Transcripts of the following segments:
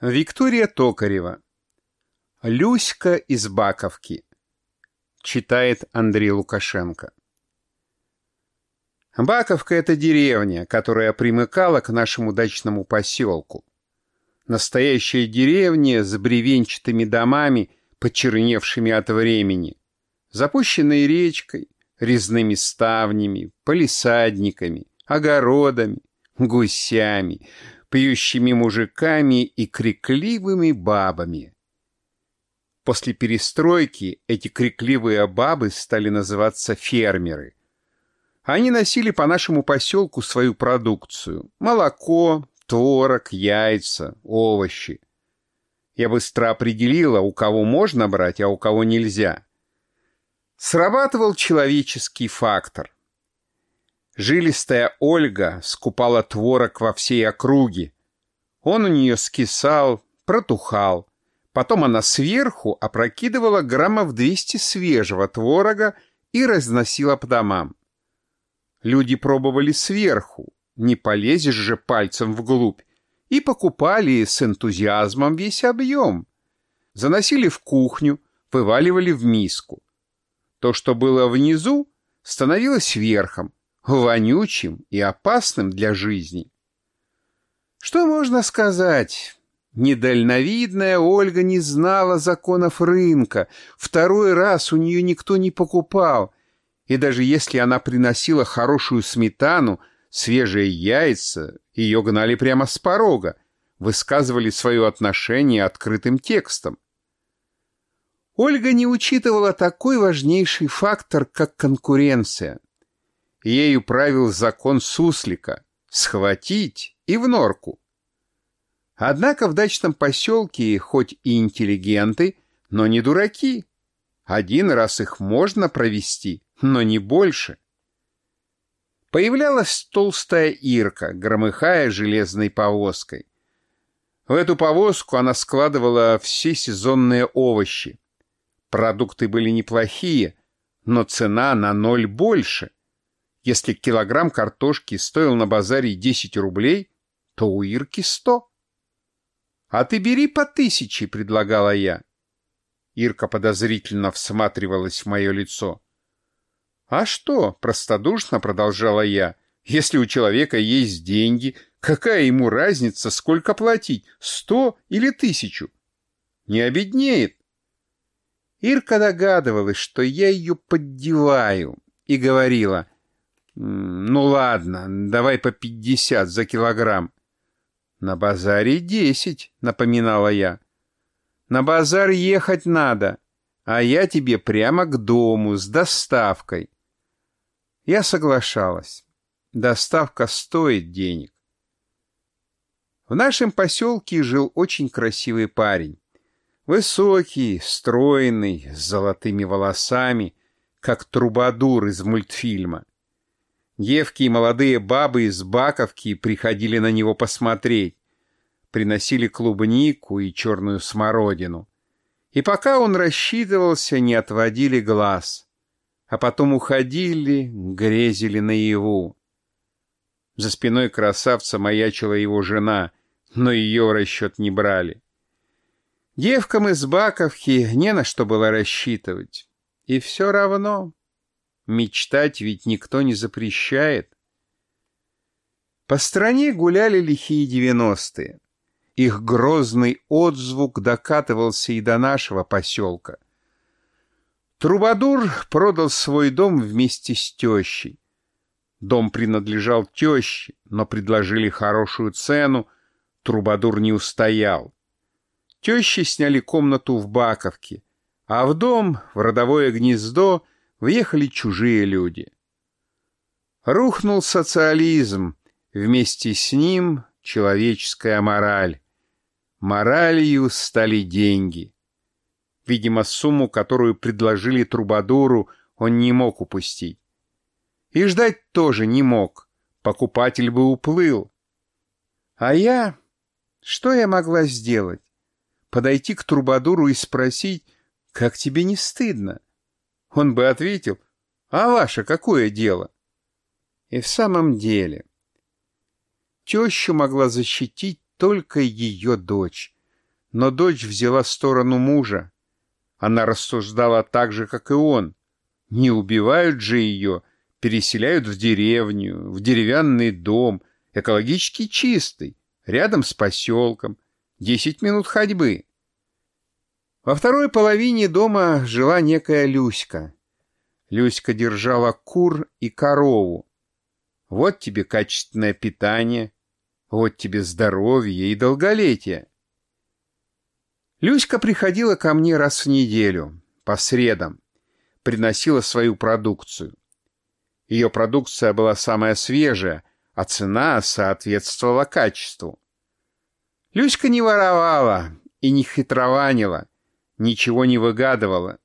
Виктория Токарева. Люська из Баковки. Читает Андрей Лукашенко. Баковка — это деревня, которая примыкала к нашему дачному поселку. Настоящая деревня с бревенчатыми домами, почерневшими от времени, запущенной речкой, резными ставнями, полисадниками, огородами, гусями — пьющими мужиками и крикливыми бабами. После перестройки эти крикливые бабы стали называться фермеры. Они носили по нашему поселку свою продукцию – молоко, творог, яйца, овощи. Я быстро определила, у кого можно брать, а у кого нельзя. Срабатывал человеческий фактор – Жилистая Ольга скупала творог во всей округе. Он у нее скисал, протухал. Потом она сверху опрокидывала граммов 200 свежего творога и разносила по домам. Люди пробовали сверху, не полезешь же пальцем вглубь, и покупали с энтузиазмом весь объем. Заносили в кухню, вываливали в миску. То, что было внизу, становилось верхом, вонючим и опасным для жизни. Что можно сказать? Недальновидная Ольга не знала законов рынка, второй раз у нее никто не покупал, и даже если она приносила хорошую сметану, свежие яйца, ее гнали прямо с порога, высказывали свое отношение открытым текстом. Ольга не учитывала такой важнейший фактор, как конкуренция. Ею правил закон суслика — схватить и в норку. Однако в дачном поселке хоть и интеллигенты, но не дураки. Один раз их можно провести, но не больше. Появлялась толстая Ирка, громыхая железной повозкой. В эту повозку она складывала все сезонные овощи. Продукты были неплохие, но цена на ноль больше. Если килограмм картошки стоил на базаре 10 рублей, то у Ирки 100. «А ты бери по тысяче», — предлагала я. Ирка подозрительно всматривалась в мое лицо. «А что?» — простодушно продолжала я. «Если у человека есть деньги, какая ему разница, сколько платить, сто или тысячу? Не обеднеет». Ирка догадывалась, что я ее поддеваю, и говорила — «Ну ладно, давай по пятьдесят за килограмм». «На базаре десять», — напоминала я. «На базар ехать надо, а я тебе прямо к дому с доставкой». Я соглашалась. Доставка стоит денег. В нашем поселке жил очень красивый парень. Высокий, стройный, с золотыми волосами, как трубадур из мультфильма. Девки и молодые бабы из Баковки приходили на него посмотреть. Приносили клубнику и черную смородину. И пока он рассчитывался, не отводили глаз. А потом уходили, грезили наяву. За спиной красавца маячила его жена, но ее расчет не брали. Девкам из Баковки не на что было рассчитывать. И все равно Мечтать ведь никто не запрещает. По стране гуляли лихие девяностые. Их грозный отзвук докатывался и до нашего поселка. Трубадур продал свой дом вместе с тещей. Дом принадлежал теще, но предложили хорошую цену, Трубадур не устоял. Тещи сняли комнату в Баковке, а в дом, в родовое гнездо, въехали чужие люди. Рухнул социализм, вместе с ним человеческая мораль. Моралью стали деньги. Видимо, сумму, которую предложили Трубадуру, он не мог упустить. И ждать тоже не мог, покупатель бы уплыл. А я... Что я могла сделать? Подойти к Трубадуру и спросить, как тебе не стыдно? Он бы ответил, а ваше какое дело? И в самом деле, тещу могла защитить только ее дочь, Но дочь взяла сторону мужа. Она рассуждала так же, как и он. Не убивают же ее, переселяют в деревню, в деревянный дом, экологически чистый, рядом с поселком, десять минут ходьбы. Во второй половине дома жила некая Люська. Люська держала кур и корову. Вот тебе качественное питание, вот тебе здоровье и долголетие. Люська приходила ко мне раз в неделю, по средам, приносила свою продукцию. Ее продукция была самая свежая, а цена соответствовала качеству. Люська не воровала и не хитрованила, ничего не выгадывала.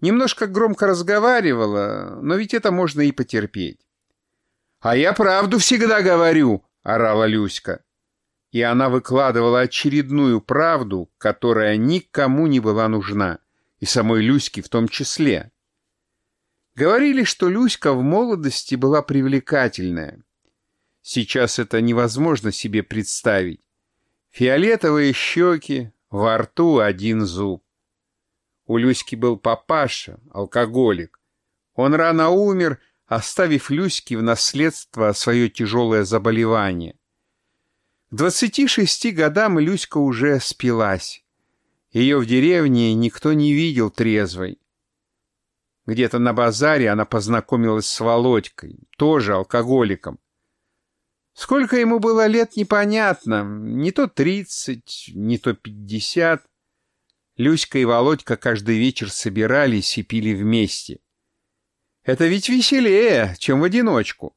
Немножко громко разговаривала, но ведь это можно и потерпеть. «А я правду всегда говорю!» — орала Люська. И она выкладывала очередную правду, которая никому не была нужна, и самой Люське в том числе. Говорили, что Люська в молодости была привлекательная. Сейчас это невозможно себе представить. Фиолетовые щеки, во рту один зуб. У Люськи был папаша, алкоголик. Он рано умер, оставив Люське в наследство свое тяжелое заболевание. К 26 годам Люська уже спилась. Ее в деревне никто не видел трезвой. Где-то на базаре она познакомилась с Володькой, тоже алкоголиком. Сколько ему было лет, непонятно. Не то тридцать, не то пятьдесят. Люська и Володька каждый вечер собирались и пили вместе. Это ведь веселее, чем в одиночку.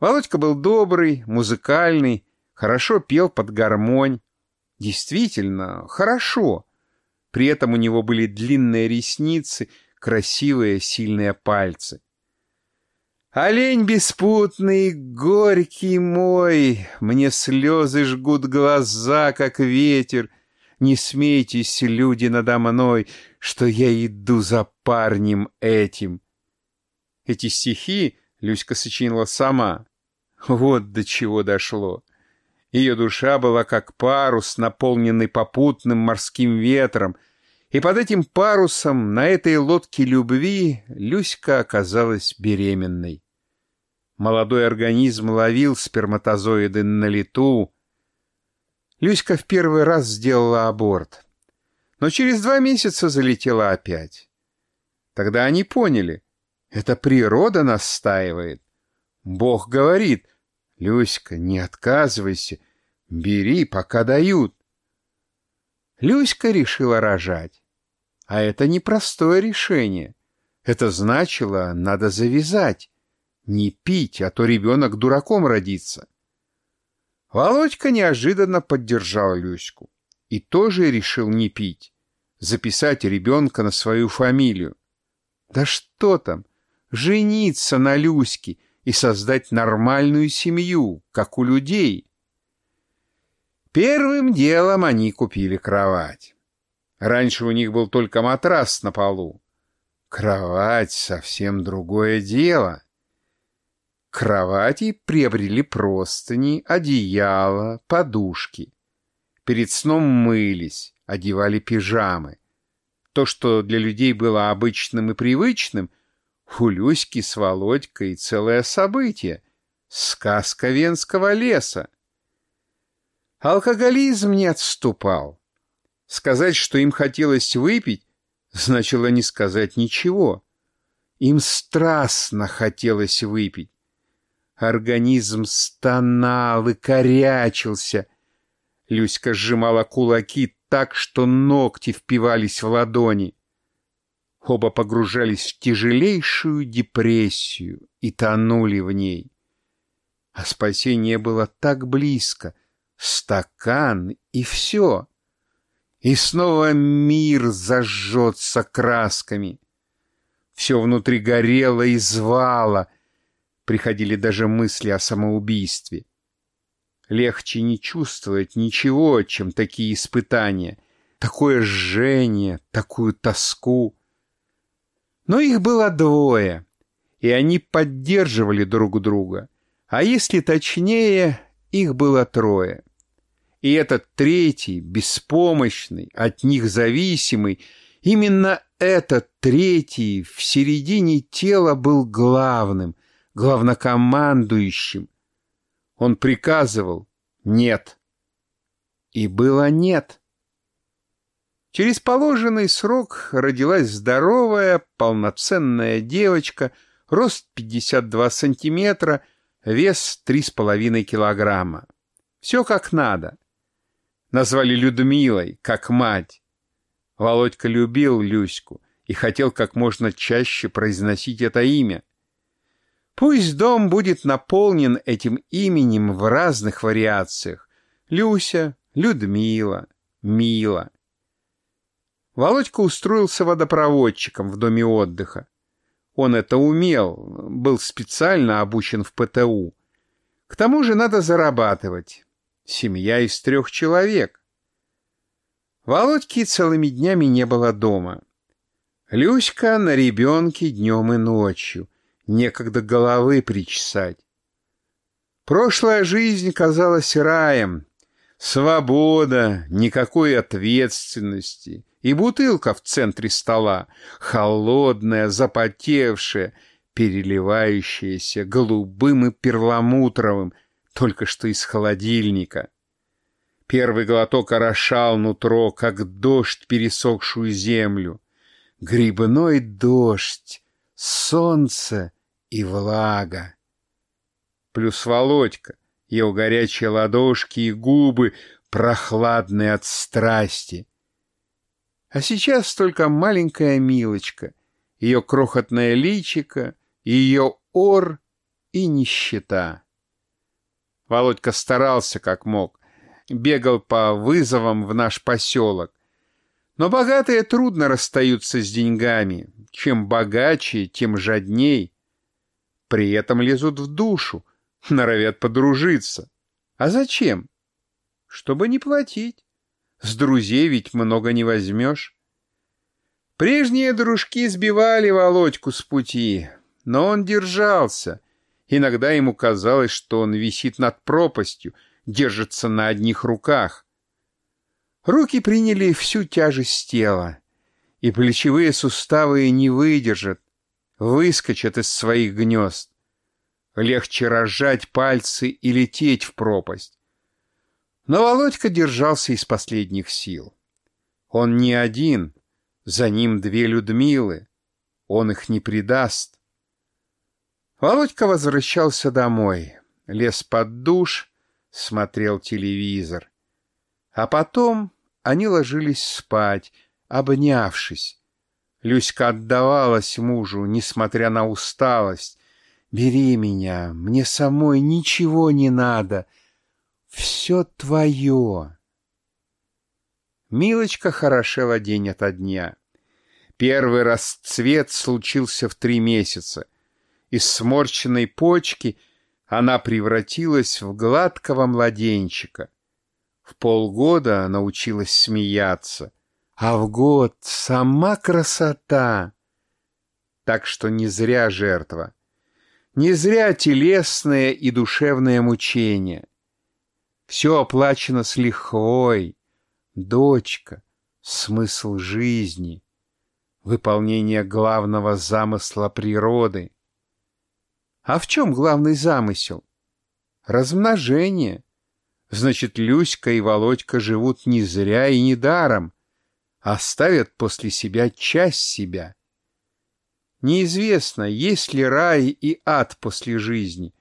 Володька был добрый, музыкальный, хорошо пел под гармонь. Действительно, хорошо. При этом у него были длинные ресницы, красивые сильные пальцы. Олень беспутный, горький мой, Мне слезы жгут глаза, как ветер. Не смейтесь, люди, надо мной, Что я иду за парнем этим. Эти стихи Люська сочинила сама. Вот до чего дошло. Ее душа была как парус, наполненный попутным морским ветром, и под этим парусом на этой лодке любви Люська оказалась беременной. Молодой организм ловил сперматозоиды на лету. Люська в первый раз сделала аборт, но через два месяца залетела опять. Тогда они поняли, это природа настаивает. Бог говорит, Люська, не отказывайся, бери, пока дают. Люська решила рожать. А это непростое решение. Это значило, надо завязать. Не пить, а то ребенок дураком родится. Володька неожиданно поддержал Люську и тоже решил не пить, записать ребенка на свою фамилию. Да что там, жениться на Люське и создать нормальную семью, как у людей. Первым делом они купили кровать. Раньше у них был только матрас на полу. Кровать — совсем другое дело. Кровати приобрели простыни, одеяло, подушки. Перед сном мылись, одевали пижамы. То, что для людей было обычным и привычным — у Люськи с Володькой целое событие. Сказка Венского леса. Алкоголизм не отступал. Сказать, что им хотелось выпить, значило не сказать ничего. Им страстно хотелось выпить. Организм стонал и корячился. Люська сжимала кулаки так, что ногти впивались в ладони. Оба погружались в тяжелейшую депрессию и тонули в ней. А спасение было так близко. Стакан и все. И снова мир зажжется красками. Все внутри горело и звало. Приходили даже мысли о самоубийстве. Легче не чувствовать ничего, чем такие испытания. Такое жжение, такую тоску. Но их было двое, и они поддерживали друг друга, а если точнее, их было трое. И этот третий, беспомощный, от них зависимый, именно этот третий в середине тела был главным, главнокомандующим. Он приказывал «нет». И было «нет». Через положенный срок родилась здоровая, полноценная девочка, рост 52 сантиметра, вес 3,5 килограмма. Все как надо. Назвали Людмилой, как мать. Володька любил Люську и хотел как можно чаще произносить это имя. Пусть дом будет наполнен этим именем в разных вариациях. Люся, Людмила, Мила. Володька устроился водопроводчиком в доме отдыха. Он это умел, был специально обучен в ПТУ. К тому же надо зарабатывать. Семья из трех человек. Володьки целыми днями не было дома. Люська на ребенке днем и ночью. Некогда головы причесать. Прошлая жизнь казалась раем. Свобода, никакой ответственности. И бутылка в центре стола, холодная, запотевшая, переливающаяся голубым и перламутровым, только что из холодильника. Первый глоток орошал нутро, как дождь пересохшую землю. Грибной дождь, солнце и влага. Плюс Володька, его горячие ладошки и губы, прохладные от страсти. А сейчас только маленькая Милочка, ее крохотное личико, ее ор и нищета. Володька старался как мог, бегал по вызовам в наш поселок. Но богатые трудно расстаются с деньгами. Чем богаче, тем жадней. При этом лезут в душу, норовят подружиться. А зачем? Чтобы не платить. С друзей ведь много не возьмешь. Прежние дружки сбивали Володьку с пути, но он держался. Иногда ему казалось, что он висит над пропастью, держится на одних руках. Руки приняли всю тяжесть тела, и плечевые суставы не выдержат, выскочат из своих гнезд. Легче разжать пальцы и лететь в пропасть. Но Володька держался из последних сил. Он не один, за ним две Людмилы. Он их не предаст. Володька возвращался домой, лез под душ, смотрел телевизор. А потом они ложились спать, обнявшись. Люська отдавалась мужу, несмотря на усталость. «Бери меня, мне самой ничего не надо, все твое». Милочка хорошела день ото дня. Первый расцвет случился в три месяца. Из сморщенной почки она превратилась в гладкого младенчика. В полгода научилась смеяться, а в год сама красота. Так что не зря жертва, не зря телесное и душевное мучение. Все оплачено с лихвой, дочка, смысл жизни, выполнение главного замысла природы. А в чем главный замысел? Размножение. Значит, Люська и Володька живут не зря и не даром, оставят после себя часть себя. Неизвестно, есть ли рай и ад после жизни,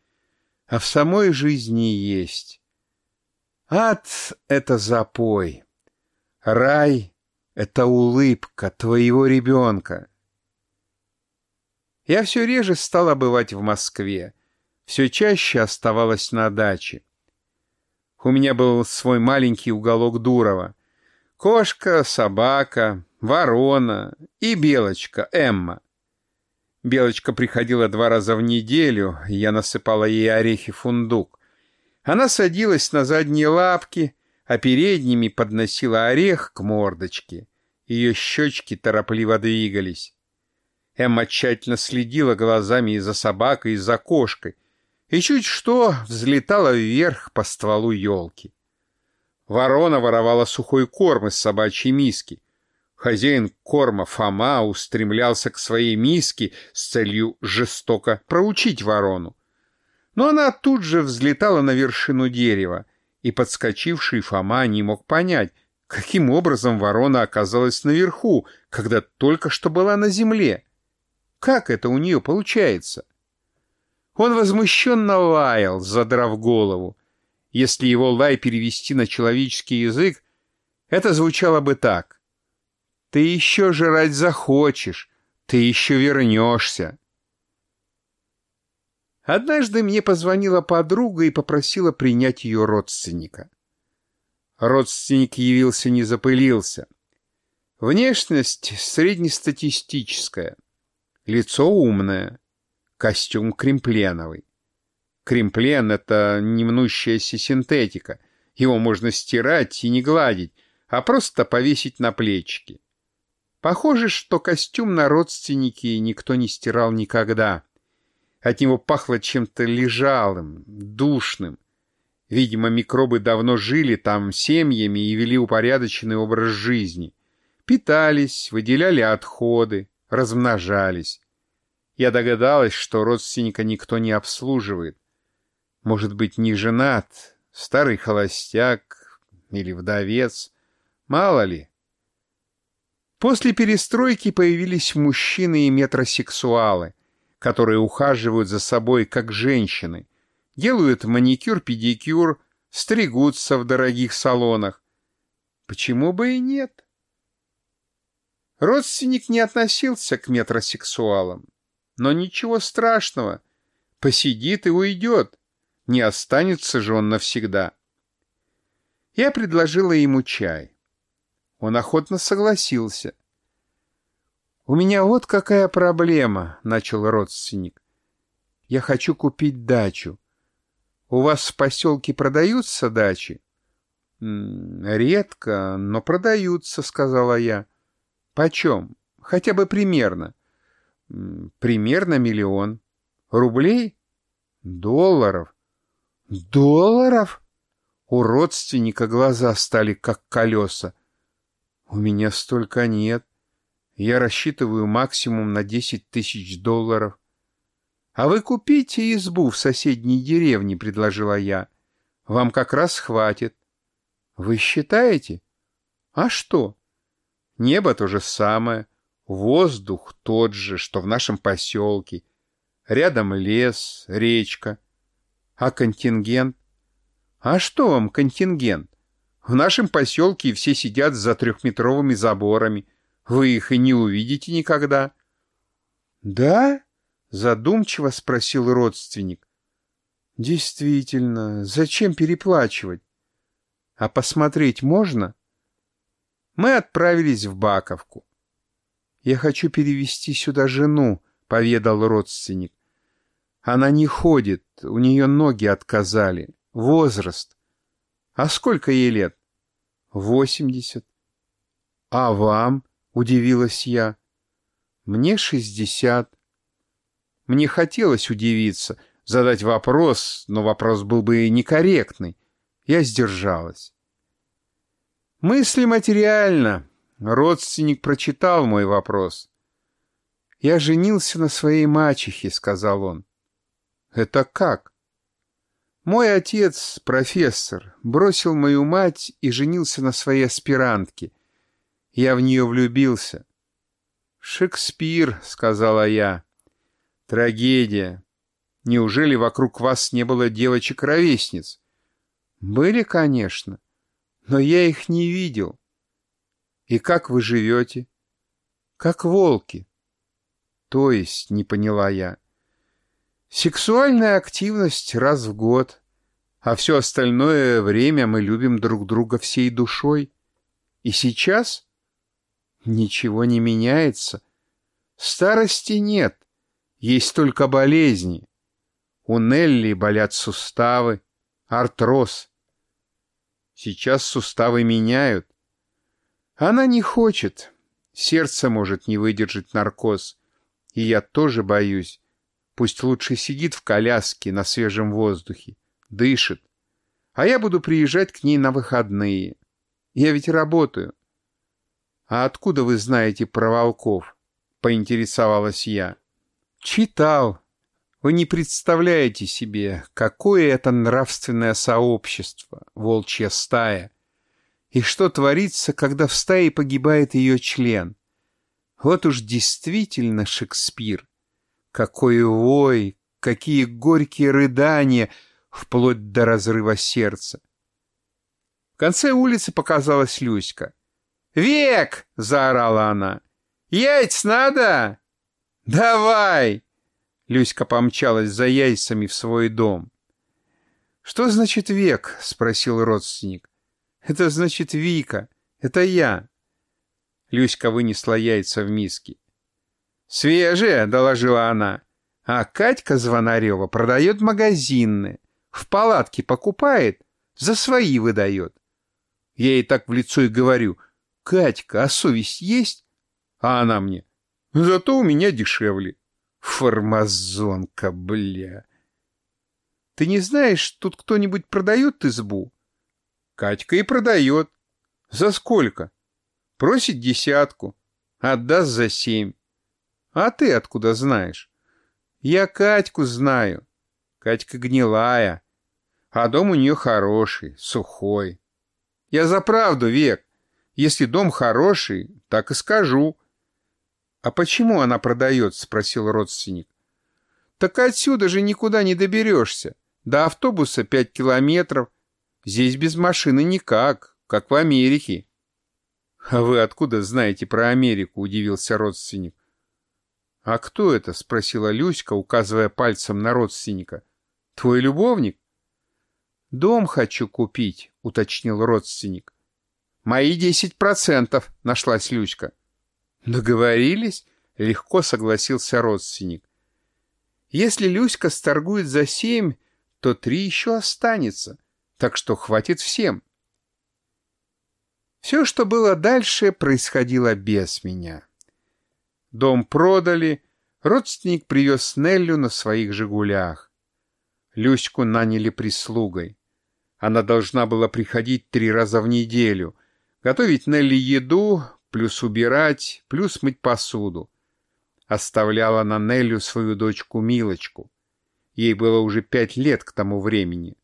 а в самой жизни есть. Ад — это запой, рай — это улыбка твоего ребенка. Я все реже стала бывать в Москве, все чаще оставалась на даче. У меня был свой маленький уголок Дурова. Кошка, собака, ворона и белочка Эмма. Белочка приходила два раза в неделю, я насыпала ей орехи-фундук. Она садилась на задние лапки, а передними подносила орех к мордочке. Ее щечки торопливо двигались. Эмма тщательно следила глазами и за собакой, и за кошкой, и чуть что взлетала вверх по стволу елки. Ворона воровала сухой корм из собачьей миски. Хозяин корма Фома устремлялся к своей миске с целью жестоко проучить ворону. Но она тут же взлетала на вершину дерева, и подскочивший Фома не мог понять, каким образом ворона оказалась наверху, когда только что была на земле. Как это у нее получается? Он возмущенно лаял, задрав голову. Если его лай перевести на человеческий язык, это звучало бы так. «Ты еще жрать захочешь, ты еще вернешься». Однажды мне позвонила подруга и попросила принять ее родственника. Родственник явился не запылился. Внешность среднестатистическая, лицо умное, костюм кремпленовый. Кремплен — это немнущаяся синтетика. Его можно стирать и не гладить, а просто повесить на плечики. Похоже, что костюм на родственнике никто не стирал никогда. От него пахло чем-то лежалым, душным. Видимо, микробы давно жили там семьями и вели упорядоченный образ жизни. Питались, выделяли отходы, размножались. Я догадалась, что родственника никто не обслуживает. Может быть, не женат, старый холостяк или вдовец. Мало ли. После перестройки появились мужчины и метросексуалы — которые ухаживают за собой как женщины, делают маникюр-педикюр, стригутся в дорогих салонах. Почему бы и нет? Родственник не относился к метросексуалам. Но ничего страшного. Посидит и уйдет. Не останется же он навсегда. Я предложила ему чай. Он охотно согласился. «У меня вот какая проблема», — начал родственник. «Я хочу купить дачу. У вас в поселке продаются дачи?» «Редко, но продаются», — сказала я. «Почем? Хотя бы примерно». «Примерно миллион». «Рублей?» «Долларов». «Долларов?» У родственника глаза стали как колеса. «У меня столько нет». Я рассчитываю максимум на 10 тысяч долларов. А вы купите избу в соседней деревне, предложила я. Вам как раз хватит. Вы считаете? А что? Небо то же самое, воздух тот же, что в нашем поселке. Рядом лес, речка. А контингент? А что вам контингент? В нашем поселке все сидят за трехметровыми заборами, вы их и не увидите никогда. — Да? — задумчиво спросил родственник. — Действительно, зачем переплачивать? А посмотреть можно? Мы отправились в Баковку. — Я хочу перевести сюда жену, — поведал родственник. Она не ходит, у нее ноги отказали. Возраст. А сколько ей лет? Восемьдесят. А вам? — удивилась я. «Мне шестьдесят». Мне хотелось удивиться, задать вопрос, но вопрос был бы некорректный. Я сдержалась. Мысли материально. Родственник прочитал мой вопрос. «Я женился на своей мачехе», — сказал он. «Это как?» «Мой отец, профессор, бросил мою мать и женился на своей аспирантке — я в нее влюбился. «Шекспир», — сказала я. «Трагедия. Неужели вокруг вас не было девочек-ровесниц?» «Были, конечно, но я их не видел». «И как вы живете?» «Как волки». «То есть», — не поняла я. «Сексуальная активность раз в год, а все остальное время мы любим друг друга всей душой. И сейчас Ничего не меняется. Старости нет, есть только болезни. У Нелли болят суставы, артроз. Сейчас суставы меняют. Она не хочет. Сердце может не выдержать наркоз. И я тоже боюсь. Пусть лучше сидит в коляске на свежем воздухе, дышит. а я буду приезжать к ней на выходные. Я ведь работаю. А откуда вы знаете про волков? Поинтересовалась я. Читал. Вы не представляете себе, какое это нравственное сообщество, волчья стая. И что творится, когда в стае погибает ее член. Вот уж действительно Шекспир. Какой вой, какие горькие рыдания, вплоть до разрыва сердца. В конце улицы показалась Люська. «Век!» — заорала она. «Яйц надо?» «Давай!» Люська помчалась за яйцами в свой дом. «Что значит век?» — спросил родственник. «Это значит Вика. Это я». Люська вынесла яйца в миске. «Свежие!» — доложила она. «А Катька Звонарева продает магазинные. В палатке покупает, за свои выдает. Я ей так в лицо и говорю, «Катька, а совесть есть?» А она мне, «Зато у меня дешевле». Формазонка, бля. Ты не знаешь, тут кто-нибудь продает избу? Катька и продает. За сколько? Просит десятку. Отдаст за семь. А ты откуда знаешь? Я Катьку знаю. Катька гнилая. А дом у нее хороший, сухой. Я за правду, Век. Если дом хороший, так и скажу. А почему она продает? Спросил родственник. Так отсюда же никуда не доберешься. До автобуса пять километров. Здесь без машины никак, как в Америке. А вы откуда знаете про Америку? Удивился родственник. А кто это? Спросила Люська, указывая пальцем на родственника. Твой любовник? «Дом хочу купить», — уточнил родственник. «Мои десять процентов», — нашлась Люська. «Договорились?» — легко согласился родственник. «Если Люська сторгует за семь, то три еще останется, так что хватит всем». Все, что было дальше, происходило без меня. Дом продали, родственник привез Неллю на своих «Жигулях». Люську наняли прислугой. Она должна была приходить три раза в неделю, готовить Нелли еду, плюс убирать, плюс мыть посуду. Оставляла на Неллю свою дочку Милочку. Ей было уже пять лет к тому времени.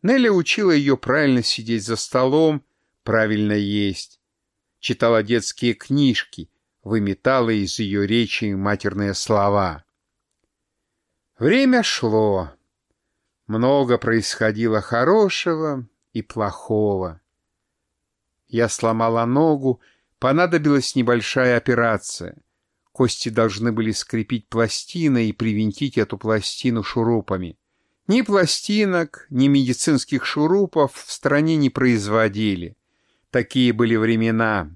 Нелли учила ее правильно сидеть за столом, правильно есть. Читала детские книжки, выметала из ее речи матерные слова. Время шло. Много происходило хорошего и плохого. Я сломала ногу, понадобилась небольшая операция. Кости должны были скрепить пластиной и привинтить эту пластину шурупами. Ни пластинок, ни медицинских шурупов в стране не производили. Такие были времена.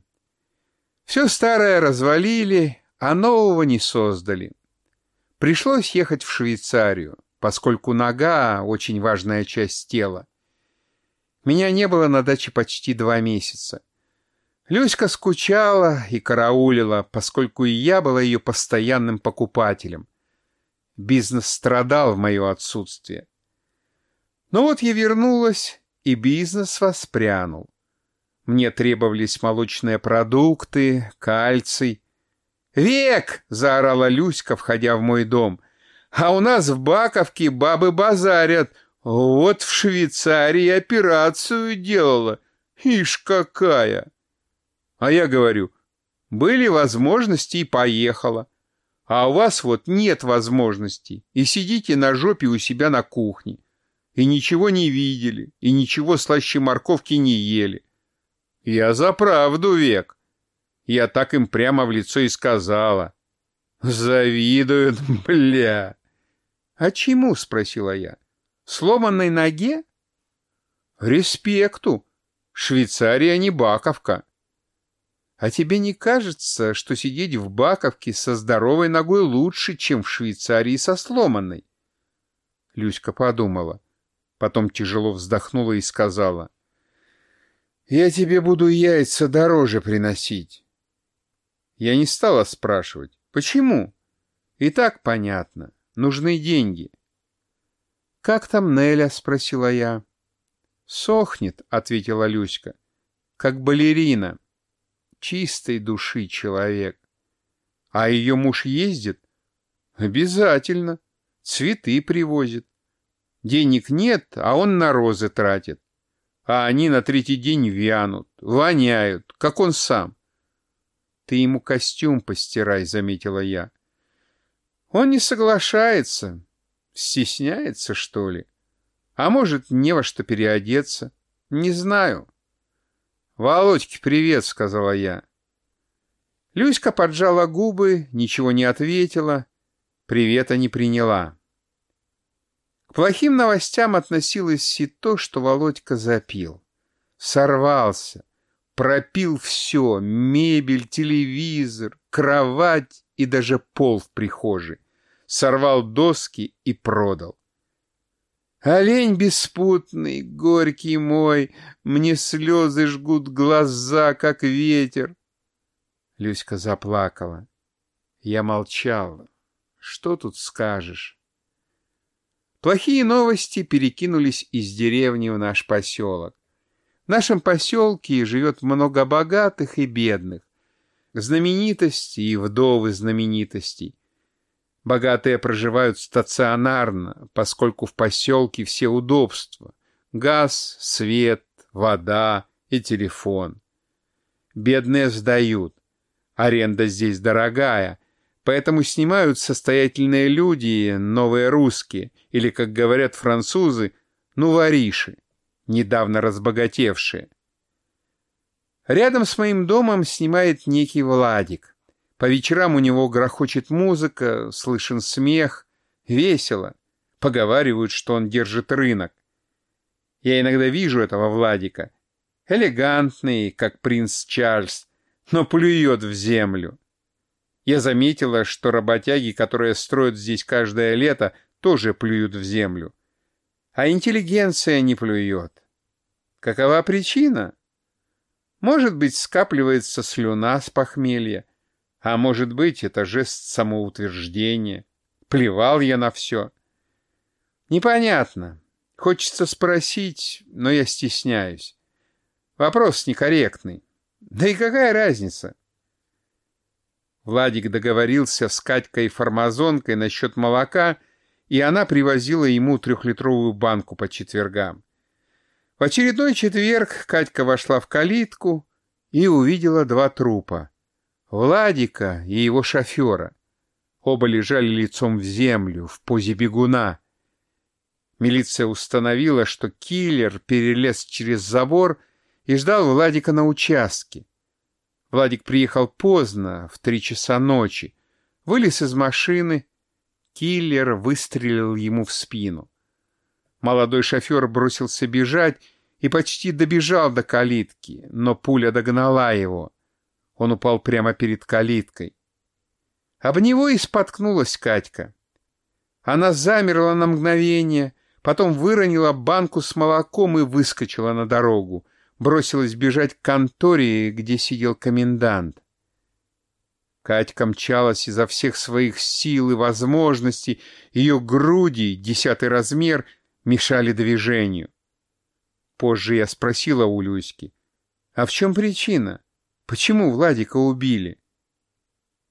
Все старое развалили, а нового не создали. Пришлось ехать в Швейцарию поскольку нога — очень важная часть тела. Меня не было на даче почти два месяца. Люська скучала и караулила, поскольку и я была ее постоянным покупателем. Бизнес страдал в мое отсутствие. Но вот я вернулась, и бизнес воспрянул. Мне требовались молочные продукты, кальций. «Век!» — заорала Люська, входя в мой дом — а у нас в Баковке бабы базарят. Вот в Швейцарии операцию делала. Ишь какая! А я говорю, были возможности и поехала. А у вас вот нет возможностей. И сидите на жопе у себя на кухне. И ничего не видели, и ничего слаще морковки не ели. Я за правду век. Я так им прямо в лицо и сказала. Завидуют, бля. «А чему?» — спросила я. «Сломанной ноге?» «Респекту! Швейцария не Баковка!» «А тебе не кажется, что сидеть в Баковке со здоровой ногой лучше, чем в Швейцарии со сломанной?» Люська подумала. Потом тяжело вздохнула и сказала. «Я тебе буду яйца дороже приносить». Я не стала спрашивать. «Почему?» «И так понятно. Нужны деньги. «Как там Неля?» — спросила я. «Сохнет», — ответила Люська, — «как балерина. Чистой души человек. А ее муж ездит?» «Обязательно. Цветы привозит. Денег нет, а он на розы тратит. А они на третий день вянут, воняют, как он сам. Ты ему костюм постирай, заметила я. Он не соглашается. Стесняется, что ли? А может, не во что переодеться? Не знаю. «Володьке привет», — сказала я. Люська поджала губы, ничего не ответила, привета не приняла. К плохим новостям относилось и то, что Володька запил. Сорвался, пропил все — мебель, телевизор, кровать и даже пол в прихожей. Сорвал доски и продал. Олень беспутный, горький мой, Мне слезы жгут глаза, как ветер. Люська заплакала. Я молчал. Что тут скажешь? Плохие новости перекинулись из деревни в наш поселок. В нашем поселке живет много богатых и бедных, знаменитости и вдовы знаменитостей. Богатые проживают стационарно, поскольку в поселке все удобства – газ, свет, вода и телефон. Бедные сдают. Аренда здесь дорогая, Поэтому снимают состоятельные люди, новые русские, или, как говорят французы, ну вориши, недавно разбогатевшие. Рядом с моим домом снимает некий Владик. По вечерам у него грохочет музыка, слышен смех, весело. Поговаривают, что он держит рынок. Я иногда вижу этого Владика. Элегантный, как принц Чарльз, но плюет в землю. Я заметила, что работяги, которые строят здесь каждое лето, тоже плюют в землю. А интеллигенция не плюет. Какова причина? Может быть, скапливается слюна с похмелья, а может быть, это жест самоутверждения. Плевал я на все. Непонятно. Хочется спросить, но я стесняюсь. Вопрос некорректный. Да и какая разница? Владик договорился с Катькой-фармазонкой насчет молока, и она привозила ему трехлитровую банку по четвергам. В очередной четверг Катька вошла в калитку и увидела два трупа — Владика и его шофера. Оба лежали лицом в землю, в позе бегуна. Милиция установила, что киллер перелез через забор и ждал Владика на участке. Владик приехал поздно, в три часа ночи. Вылез из машины. Киллер выстрелил ему в спину. Молодой шофер бросился бежать и почти добежал до калитки, но пуля догнала его. Он упал прямо перед калиткой. Об него и споткнулась Катька. Она замерла на мгновение, потом выронила банку с молоком и выскочила на дорогу бросилась бежать к конторе, где сидел комендант. Катька мчалась изо всех своих сил и возможностей, ее груди, десятый размер, мешали движению. Позже я спросила у Люськи, а в чем причина? Почему Владика убили?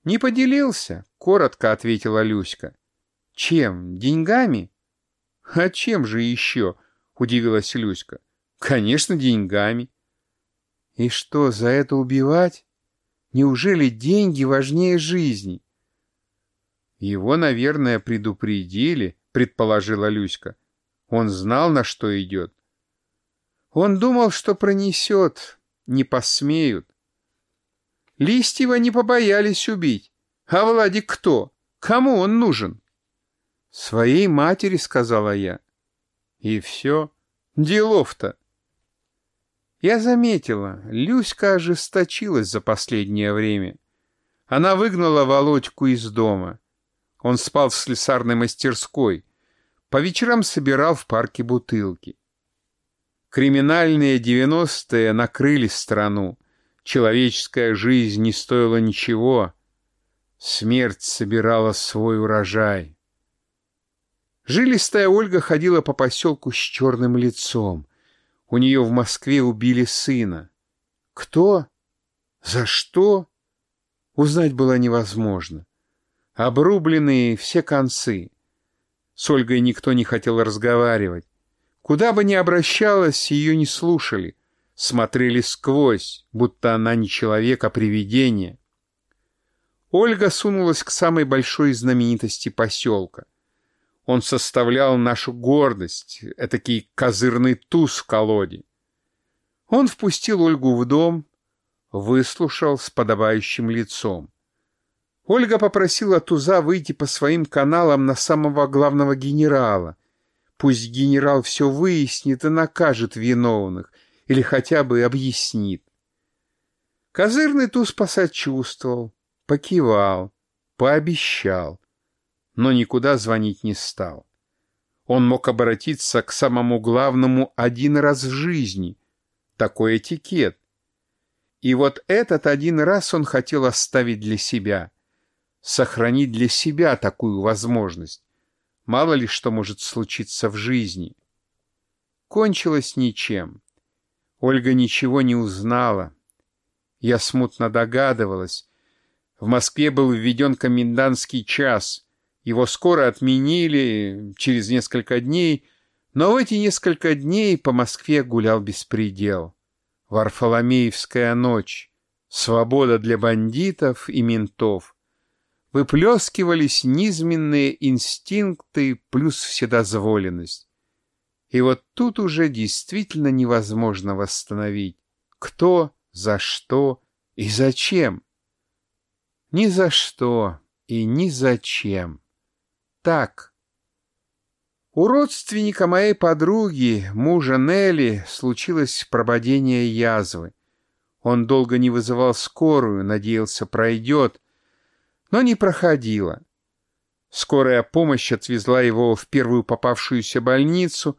Не поделился, коротко ответила Люська. Чем? Деньгами? А чем же еще? Удивилась Люська. Конечно, деньгами. И что, за это убивать? Неужели деньги важнее жизни? Его, наверное, предупредили, предположила Люська. Он знал, на что идет. Он думал, что пронесет, не посмеют. Листьева не побоялись убить. А Владик кто? Кому он нужен? Своей матери, сказала я. И все. Делов-то. Я заметила, Люська ожесточилась за последнее время. Она выгнала Володьку из дома. Он спал в слесарной мастерской. По вечерам собирал в парке бутылки. Криминальные девяностые накрыли страну. Человеческая жизнь не стоила ничего. Смерть собирала свой урожай. Жилистая Ольга ходила по поселку с черным лицом. У нее в Москве убили сына. Кто? За что? Узнать было невозможно. Обрубленные все концы. С Ольгой никто не хотел разговаривать. Куда бы ни обращалась, ее не слушали. Смотрели сквозь, будто она не человек, а привидение. Ольга сунулась к самой большой знаменитости поселка. Он составлял нашу гордость, этакий козырный туз в колоде. Он впустил Ольгу в дом, выслушал с подобающим лицом. Ольга попросила Туза выйти по своим каналам на самого главного генерала. Пусть генерал все выяснит и накажет виновных, или хотя бы объяснит. Козырный туз посочувствовал, покивал, пообещал, но никуда звонить не стал. Он мог обратиться к самому главному один раз в жизни. Такой этикет. И вот этот один раз он хотел оставить для себя, сохранить для себя такую возможность. Мало ли что может случиться в жизни. Кончилось ничем. Ольга ничего не узнала. Я смутно догадывалась, в Москве был введен комендантский час. Его скоро отменили, через несколько дней, но в эти несколько дней по Москве гулял беспредел. Варфоломеевская ночь, свобода для бандитов и ментов. Выплескивались низменные инстинкты плюс вседозволенность. И вот тут уже действительно невозможно восстановить, кто, за что и зачем. Ни за что и ни зачем. Так. У родственника моей подруги, мужа Нелли, случилось прободение язвы. Он долго не вызывал скорую, надеялся, пройдет, но не проходила. Скорая помощь отвезла его в первую попавшуюся больницу.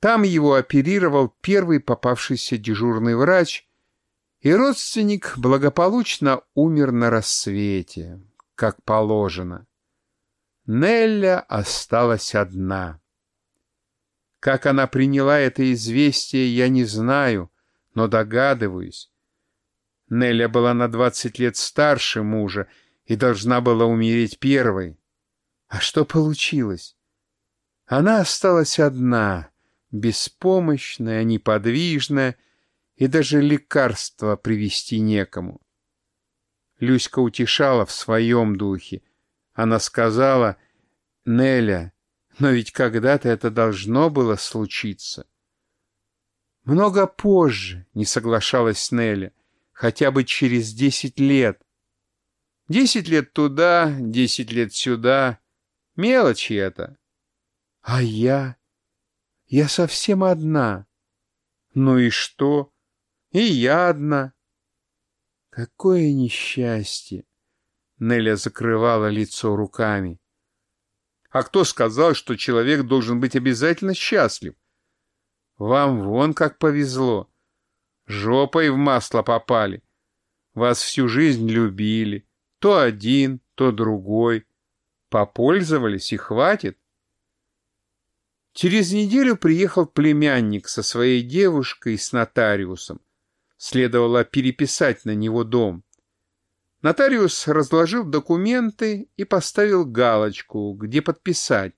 Там его оперировал первый попавшийся дежурный врач, и родственник благополучно умер на рассвете, как положено. Нелля осталась одна. Как она приняла это известие, я не знаю, но догадываюсь. Нелля была на двадцать лет старше мужа и должна была умереть первой. А что получилось? Она осталась одна, беспомощная, неподвижная, и даже лекарства привести некому. Люська утешала в своем духе. Она сказала, «Неля, но ведь когда-то это должно было случиться». «Много позже», — не соглашалась Неля, «хотя бы через десять лет». «Десять лет туда, десять лет сюда. Мелочи это». «А я? Я совсем одна». «Ну и что?» И я одна. Какое несчастье! Неля закрывала лицо руками. А кто сказал, что человек должен быть обязательно счастлив? Вам вон как повезло. Жопой в масло попали. Вас всю жизнь любили. То один, то другой. Попользовались и хватит. Через неделю приехал племянник со своей девушкой и с нотариусом следовало переписать на него дом. Нотариус разложил документы и поставил галочку, где подписать.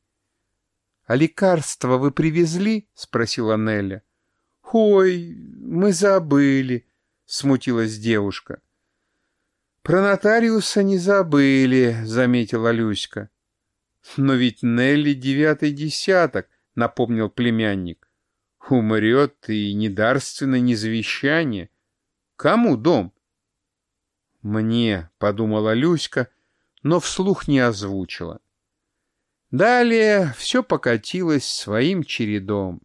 «А лекарства вы привезли?» — спросила Нелля. «Ой, мы забыли», — смутилась девушка. «Про нотариуса не забыли», — заметила Люська. «Но ведь Нелли девятый десяток», — напомнил племянник. Умрет и недарственно ни завещание. Кому дом? Мне, подумала Люська, но вслух не озвучила. Далее все покатилось своим чередом.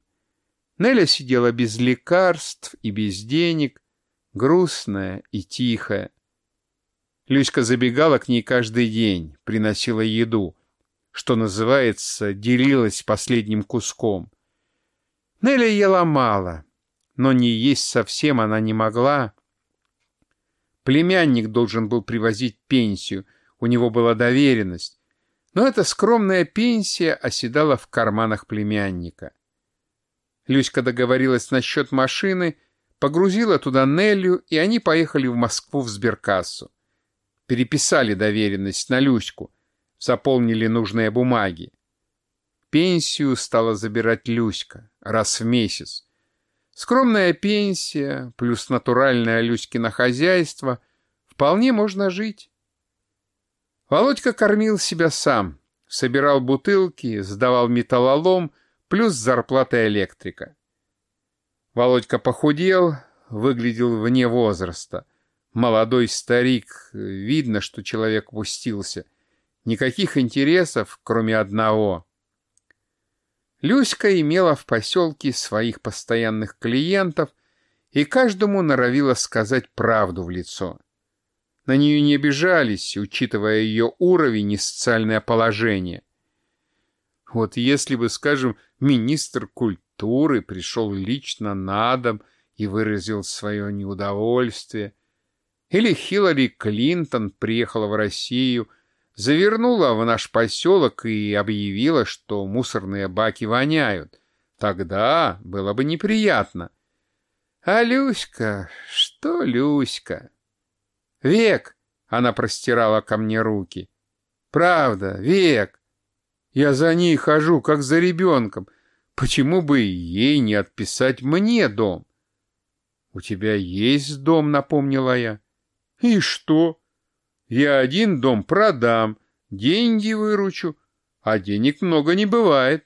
Неля сидела без лекарств и без денег, грустная и тихая. Люська забегала к ней каждый день, приносила еду, что называется, делилась последним куском. Неля ела мало, но не есть совсем она не могла. Племянник должен был привозить пенсию, у него была доверенность, но эта скромная пенсия оседала в карманах племянника. Люська договорилась насчет машины, погрузила туда Неллю, и они поехали в Москву в сберкассу. Переписали доверенность на Люську, заполнили нужные бумаги. Пенсию стала забирать Люська раз в месяц. Скромная пенсия плюс натуральное Люськино хозяйство вполне можно жить. Володька кормил себя сам, собирал бутылки, сдавал металлолом, плюс зарплата электрика. Володька похудел, выглядел вне возраста. Молодой старик, видно, что человек пустился. Никаких интересов, кроме одного. Люська имела в поселке своих постоянных клиентов и каждому норовила сказать правду в лицо. На нее не обижались, учитывая ее уровень и социальное положение. Вот если бы, скажем, министр культуры пришел лично на дом и выразил свое неудовольствие, или Хиллари Клинтон приехала в Россию, завернула в наш поселок и объявила, что мусорные баки воняют, тогда было бы неприятно. А Люська, что Люська? Век, она простирала ко мне руки. Правда, век. Я за ней хожу, как за ребенком. Почему бы ей не отписать мне дом? У тебя есть дом, напомнила я. И что? Я один дом продам, деньги выручу, а денег много не бывает.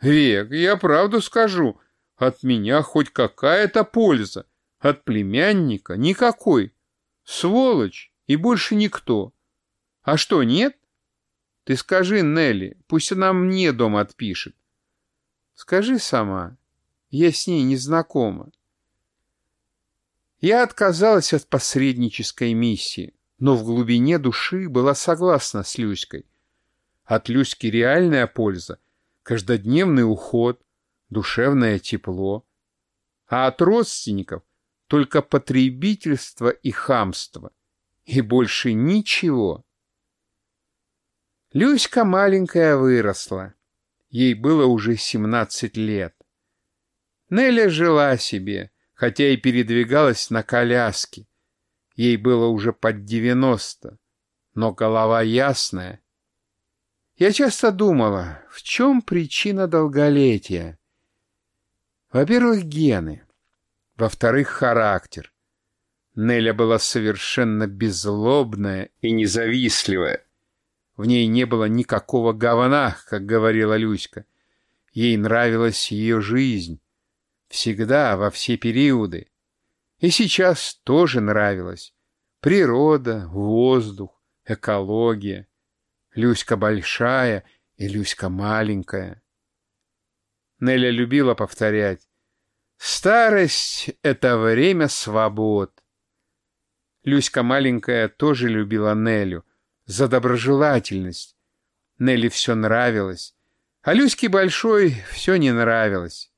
Век, я правду скажу, от меня хоть какая-то польза, от племянника никакой. Сволочь и больше никто. А что, нет? Ты скажи Нелли, пусть она мне дом отпишет. Скажи сама, я с ней не знакома. Я отказалась от посреднической миссии, но в глубине души была согласна с Люськой. От Люськи реальная польза, каждодневный уход, душевное тепло. А от родственников только потребительство и хамство. И больше ничего. Люська маленькая выросла. Ей было уже 17 лет. Неля жила себе, хотя и передвигалась на коляске. Ей было уже под 90, но голова ясная. Я часто думала, в чем причина долголетия. Во-первых, гены. Во-вторых, характер. Неля была совершенно беззлобная и независтливая. В ней не было никакого говна, как говорила Люська. Ей нравилась ее жизнь. Всегда, во все периоды. И сейчас тоже нравилось. Природа, воздух, экология. Люська большая и Люська маленькая. Неля любила повторять Старость — это время свобод. Люська маленькая тоже любила Нелю за доброжелательность. Нелли все нравилось, а Люське большой все не нравилось.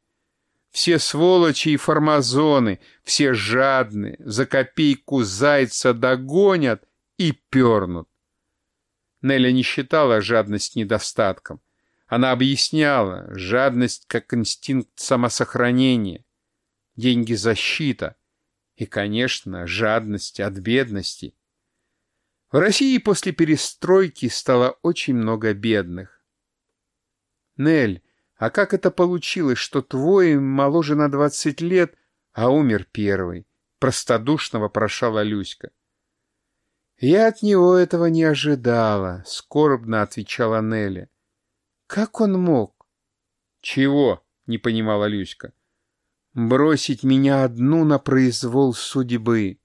Все сволочи и формазоны, все жадные, за копейку зайца догонят и пернут. Неля не считала жадность недостатком. Она объясняла жадность как инстинкт самосохранения деньги защита и, конечно, жадность от бедности. В России после перестройки стало очень много бедных. Нель, а как это получилось, что твой моложе на двадцать лет, а умер первый? Простодушно вопрошала Люська. Я от него этого не ожидала, скорбно отвечала Неля. Как он мог? Чего? не понимала Люська бросить меня одну на произвол судьбы.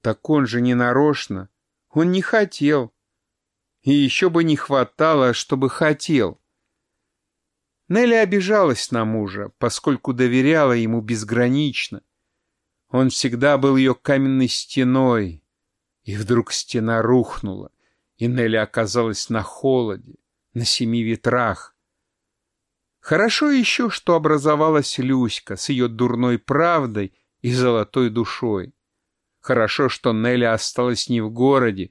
Так он же не нарочно, он не хотел. И еще бы не хватало, чтобы хотел. Нелли обижалась на мужа, поскольку доверяла ему безгранично. Он всегда был ее каменной стеной. И вдруг стена рухнула, и Нелли оказалась на холоде, на семи ветрах. Хорошо еще, что образовалась Люська с ее дурной правдой и золотой душой. Хорошо, что Неля осталась не в городе,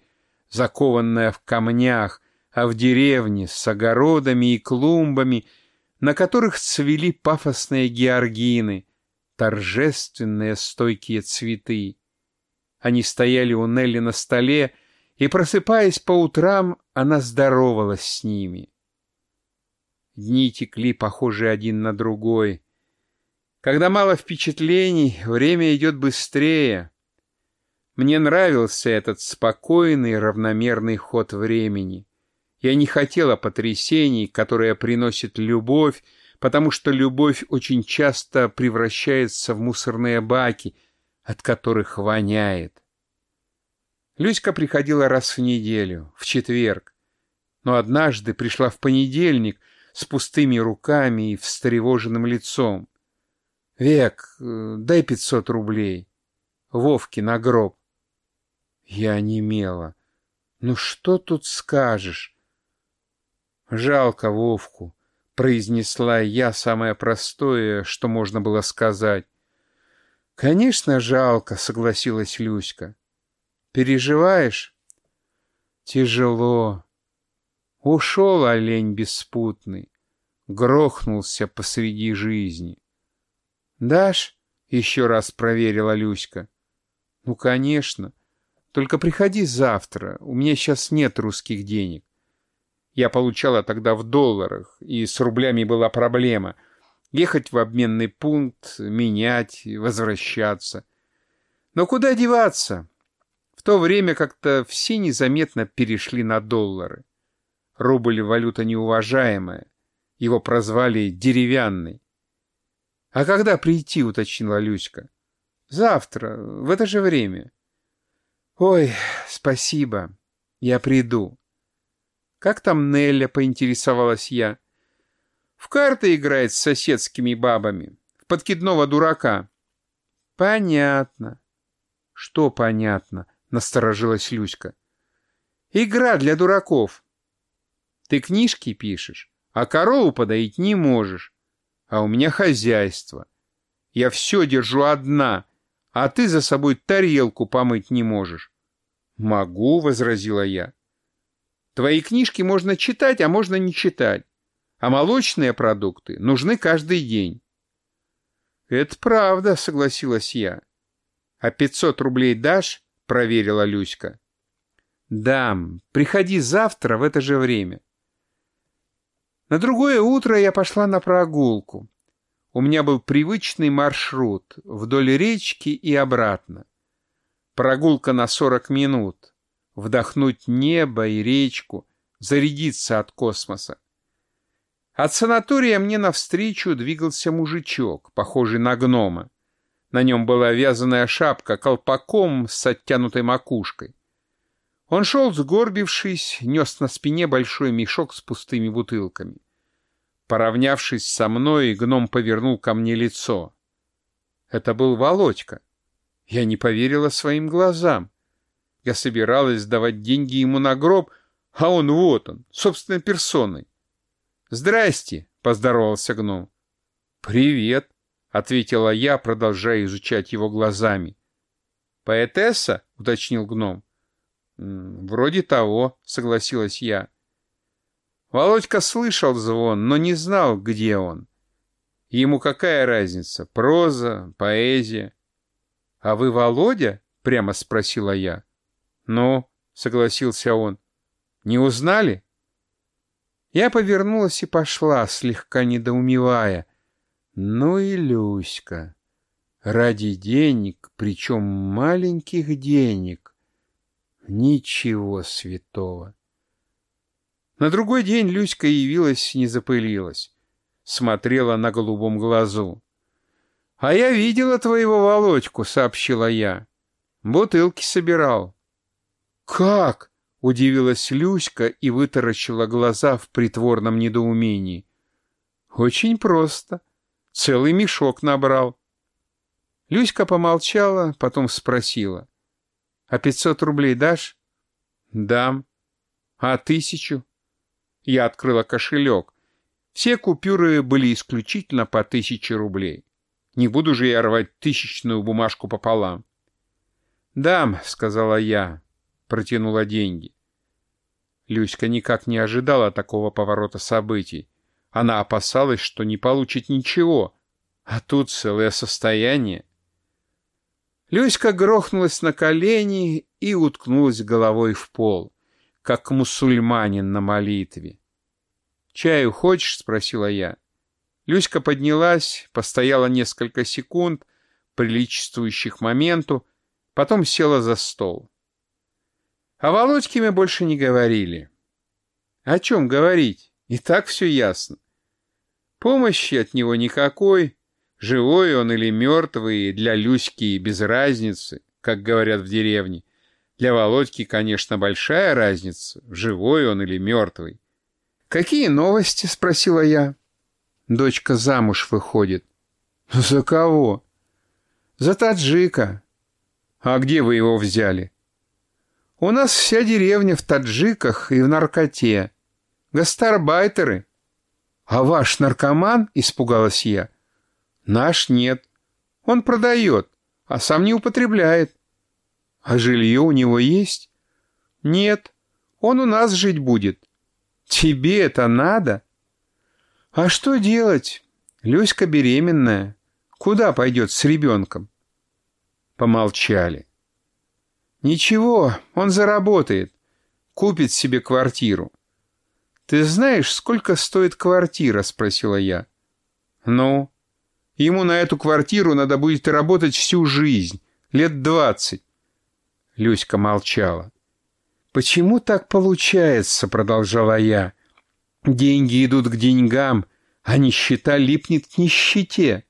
закованная в камнях, а в деревне с огородами и клумбами, на которых цвели пафосные георгины, торжественные стойкие цветы. Они стояли у Нелли на столе, и, просыпаясь по утрам, она здоровалась с ними. Дни текли, похожие один на другой. Когда мало впечатлений, время идет быстрее. Мне нравился этот спокойный, равномерный ход времени. Я не хотела потрясений, которые приносит любовь, потому что любовь очень часто превращается в мусорные баки, от которых воняет. Люська приходила раз в неделю, в четверг, но однажды пришла в понедельник с пустыми руками и встревоженным лицом. «Век, э, дай пятьсот рублей. Вовке на гроб». Я онемела. «Ну что тут скажешь?» «Жалко Вовку», — произнесла я самое простое, что можно было сказать. «Конечно, жалко», — согласилась Люська. «Переживаешь?» «Тяжело. Ушел олень беспутный, грохнулся посреди жизни. «Дашь?» — еще раз проверила Люська. «Ну, конечно. Только приходи завтра. У меня сейчас нет русских денег. Я получала тогда в долларах, и с рублями была проблема. Ехать в обменный пункт, менять, возвращаться. Но куда деваться? В то время как-то все незаметно перешли на доллары. Рубль — валюта неуважаемая. Его прозвали «деревянный». «А когда прийти?» — уточнила Люська. «Завтра, в это же время». «Ой, спасибо. Я приду». «Как там Нелля?» — поинтересовалась я. «В карты играет с соседскими бабами. В подкидного дурака». «Понятно». «Что понятно?» — насторожилась Люська. «Игра для дураков. Ты книжки пишешь, а корову подоить не можешь а у меня хозяйство. Я все держу одна, а ты за собой тарелку помыть не можешь. Могу, — возразила я. Твои книжки можно читать, а можно не читать. А молочные продукты нужны каждый день. Это правда, — согласилась я. А пятьсот рублей дашь? — проверила Люська. Дам, приходи завтра в это же время. На другое утро я пошла на прогулку. У меня был привычный маршрут вдоль речки и обратно. Прогулка на 40 минут. Вдохнуть небо и речку, зарядиться от космоса. От санатория мне навстречу двигался мужичок, похожий на гнома. На нем была вязаная шапка колпаком с оттянутой макушкой. Он шел сгорбившись, нес на спине большой мешок с пустыми бутылками. Поравнявшись со мной, гном повернул ко мне лицо. Это был Володька. Я не поверила своим глазам. Я собиралась давать деньги ему на гроб, а он вот он, собственной персоной. «Здрасте!» — поздоровался гном. «Привет!» — ответила я, продолжая изучать его глазами. «Поэтесса?» — уточнил гном. «Вроде того», — согласилась я. Володька слышал звон, но не знал, где он. Ему какая разница, проза, поэзия? — А вы Володя? — прямо спросила я. — Ну, — согласился он. — Не узнали? Я повернулась и пошла, слегка недоумевая. Ну и Люська. Ради денег, причем маленьких денег. Ничего святого. На другой день Люська явилась, не запылилась. Смотрела на голубом глазу. — А я видела твоего Володьку, — сообщила я. Бутылки собирал. — Как? — удивилась Люська и вытаращила глаза в притворном недоумении. — Очень просто. Целый мешок набрал. Люська помолчала, потом спросила. — А пятьсот рублей дашь? — Дам. — А тысячу? Я открыла кошелек. Все купюры были исключительно по тысяче рублей. Не буду же я рвать тысячную бумажку пополам. «Дам», — сказала я, протянула деньги. Люська никак не ожидала такого поворота событий. Она опасалась, что не получит ничего, а тут целое состояние. Люська грохнулась на колени и уткнулась головой в пол, как мусульманин на молитве. «Чаю хочешь?» — спросила я. Люська поднялась, постояла несколько секунд, приличествующих моменту, потом села за стол. О Володьке мы больше не говорили. О чем говорить? И так все ясно. Помощи от него никакой, живой он или мертвый, для Люськи без разницы, как говорят в деревне. Для Володьки, конечно, большая разница, живой он или мертвый. «Какие новости?» — спросила я. Дочка замуж выходит. «За кого?» «За таджика». «А где вы его взяли?» «У нас вся деревня в таджиках и в наркоте. Гастарбайтеры». «А ваш наркоман?» — испугалась я. «Наш нет. Он продает, а сам не употребляет». «А жилье у него есть?» «Нет. Он у нас жить будет». «Тебе это надо?» А что делать? Люська беременная. Куда пойдет с ребенком? Помолчали. Ничего, он заработает. Купит себе квартиру. Ты знаешь, сколько стоит квартира? Спросила я. Ну? Ему на эту квартиру надо будет работать всю жизнь. Лет двадцать. Люська молчала. «Почему так получается?» — продолжала я. Деньги идут к деньгам, а нищета липнет к нищете.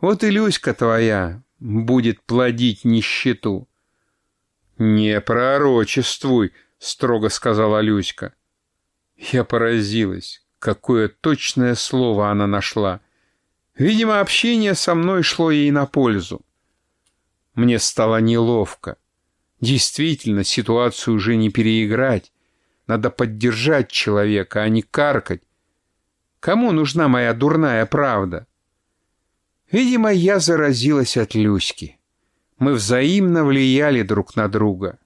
Вот и Люська твоя будет плодить нищету. «Не пророчествуй», — строго сказала Люська. Я поразилась, какое точное слово она нашла. Видимо, общение со мной шло ей на пользу. Мне стало неловко. Действительно, ситуацию уже не переиграть. Надо поддержать человека, а не каркать. Кому нужна моя дурная правда? Видимо, я заразилась от Люськи. Мы взаимно влияли друг на друга.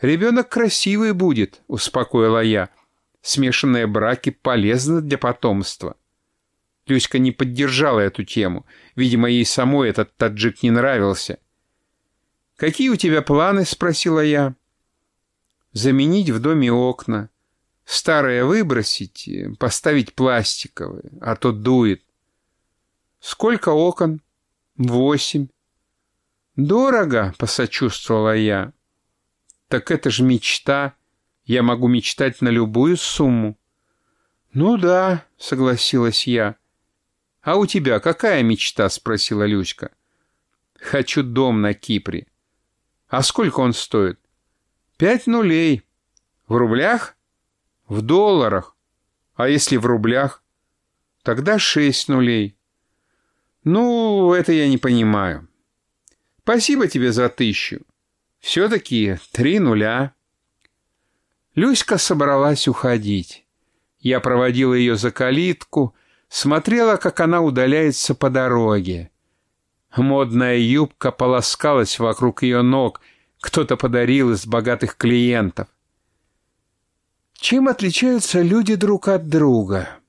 «Ребенок красивый будет», — успокоила я. «Смешанные браки полезны для потомства». Люська не поддержала эту тему. Видимо, ей самой этот таджик не нравился. «Какие у тебя планы?» — спросила я заменить в доме окна, старое выбросить, поставить пластиковые, а то дует. Сколько окон? Восемь. Дорого, посочувствовала я. Так это же мечта. Я могу мечтать на любую сумму. Ну да, согласилась я. А у тебя какая мечта? Спросила Люська. Хочу дом на Кипре. А сколько он стоит? Пять нулей. В рублях? В долларах. А если в рублях? Тогда шесть нулей. Ну, это я не понимаю. Спасибо тебе за тысячу. Все-таки три нуля. Люська собралась уходить. Я проводила ее за калитку, смотрела, как она удаляется по дороге. Модная юбка полоскалась вокруг ее ног, кто-то подарил из богатых клиентов. Чем отличаются люди друг от друга?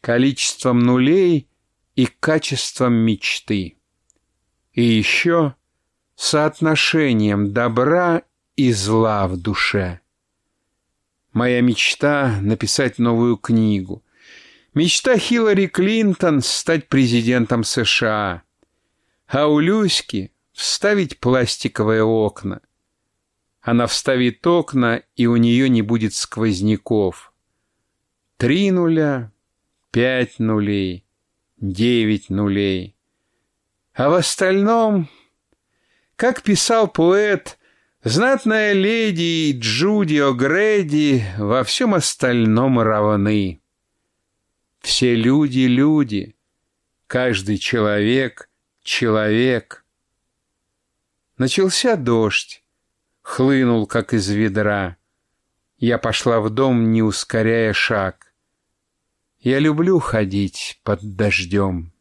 Количеством нулей и качеством мечты. И еще соотношением добра и зла в душе. Моя мечта — написать новую книгу. Мечта Хиллари Клинтон — стать президентом США. А у Люськи вставить пластиковые окна. Она вставит окна, и у нее не будет сквозняков. Три нуля, пять нулей, девять нулей. А в остальном, как писал поэт, знатная леди Джуди О'Грэди во всем остальном равны. Все люди — люди, каждый человек — человек. Начался дождь, хлынул, как из ведра. Я пошла в дом, не ускоряя шаг. Я люблю ходить под дождем.